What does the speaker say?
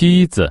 梯子。